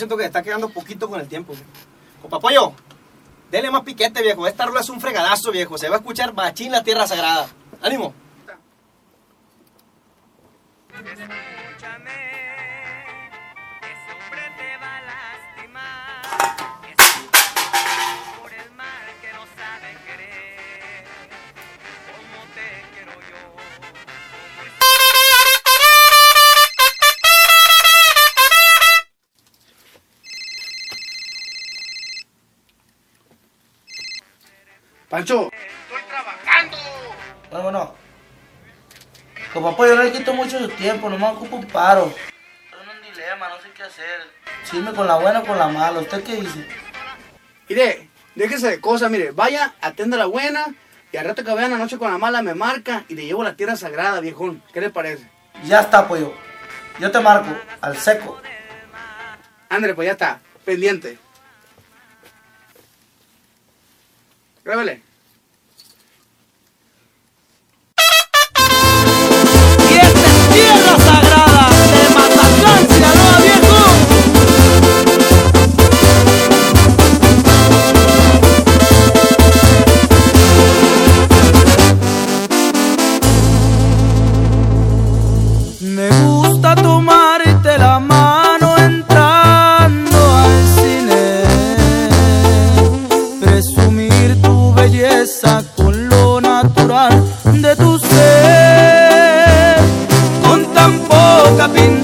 siento que está quedando poquito con el tiempo. Pollo, dele más piquete, viejo. Esta rola es un fregadazo, viejo. Se va a escuchar bachín la tierra sagrada. ¡Ánimo! Escúchame, Pancho, Bueno, bueno. Como papá, yo no le quito mucho su tiempo, nomás ocupo un paro. Estoy en un dilema, no sé qué hacer. Si irme con la buena o con la mala. ¿Usted qué dice? mire, déjese de cosas, mire, vaya, atienda la buena y al rato que vean la noche con la mala me marca y le llevo la tierra sagrada, viejón. ¿Qué le parece? Ya está, pollo. Yo te marco, al seco. Ándale, pues ya está, pendiente. Grábale. Poca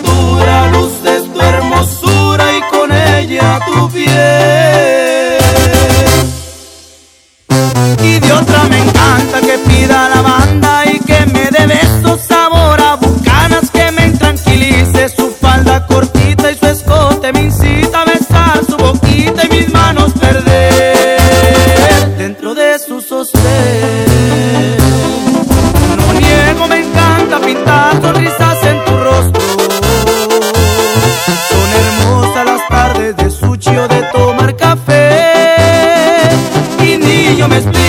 me explico,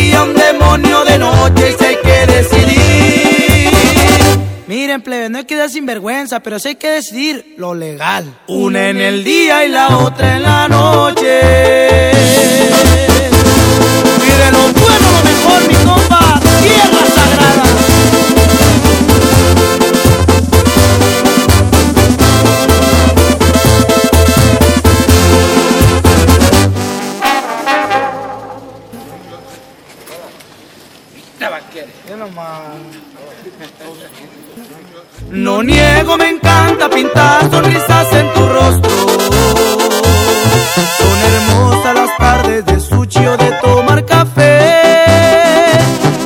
día, un demonio de noche y hay que decidir. Miren, plebe, no hay que dar sinvergüenza, pero sí hay que decidir lo legal. Una en el día y la otra en la noche. No niego, me encanta pintar sonrisas en tu rostro. Son hermosas las tardes de sushi o de tomar café.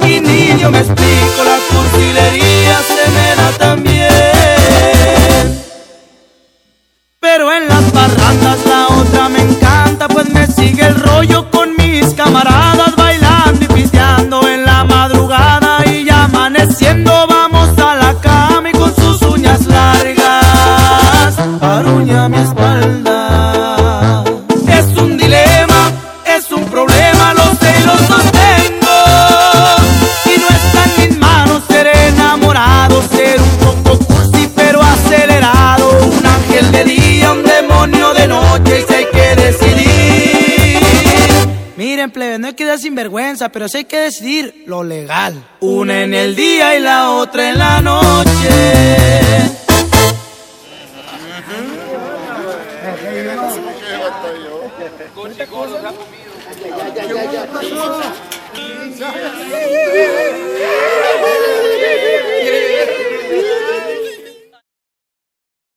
Y ni yo me explico, la cursilería se me da también. Miren, plebe, no hay que dar sinvergüenza, pero sí hay que decidir lo legal. Una en el día y la otra en la noche.